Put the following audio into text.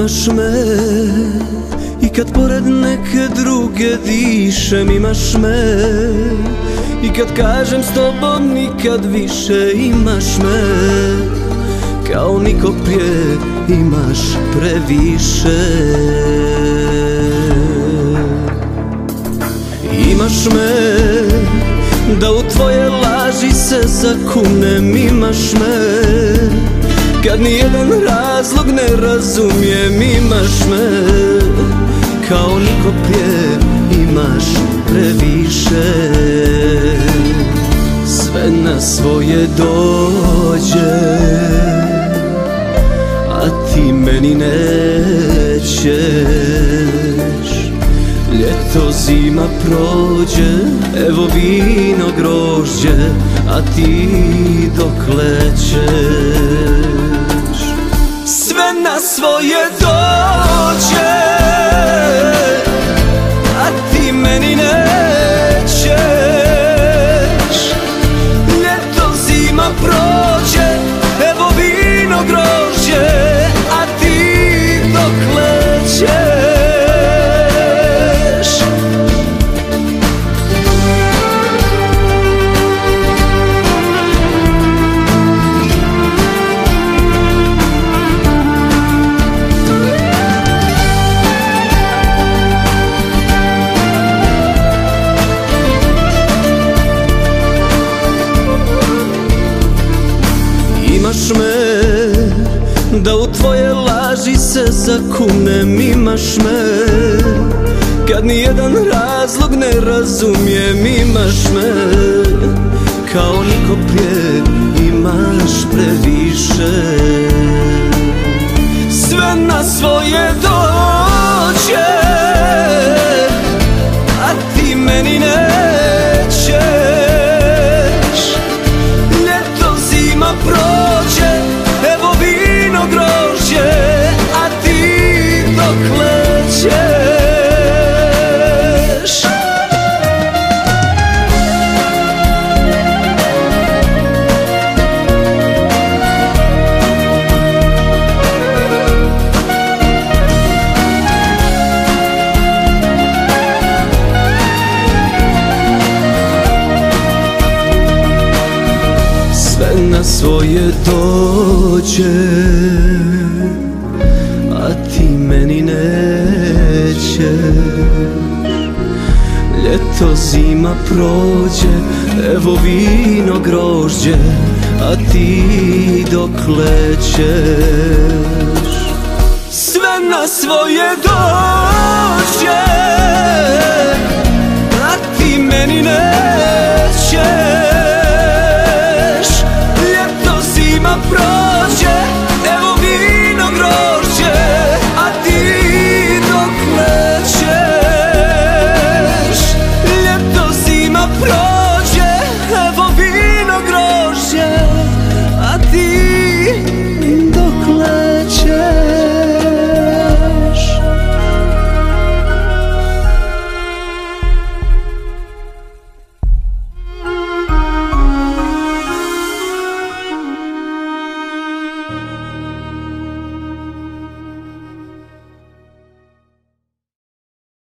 Imaš me i kad pored neke druge dišem Imaš me i kad kažem s tobom nikad više Imaš me. Kao niko prije imaš previše. Imaš me da u tvoje laži se zakunem Imaš me kad nijedan razlog ne razumijem Imaš me kao niko prije imaš previše. Sve na svoje dođe A ti meni nećeš. Ljeto zima prođe, evo vino grožđe A ti dok lećeš svoje dođe da u tvoje laži se zakunem Imaš me. Kad nijedan razlog ne razumijem Imaš me. Kao niko prije imaš previše. Sve na svoje dođe svoje dođe A ti meni neće. Ljeto zima prođe Evo vino grožđe A ti dok lećeš. Sve na svoje dođe A ti meni neće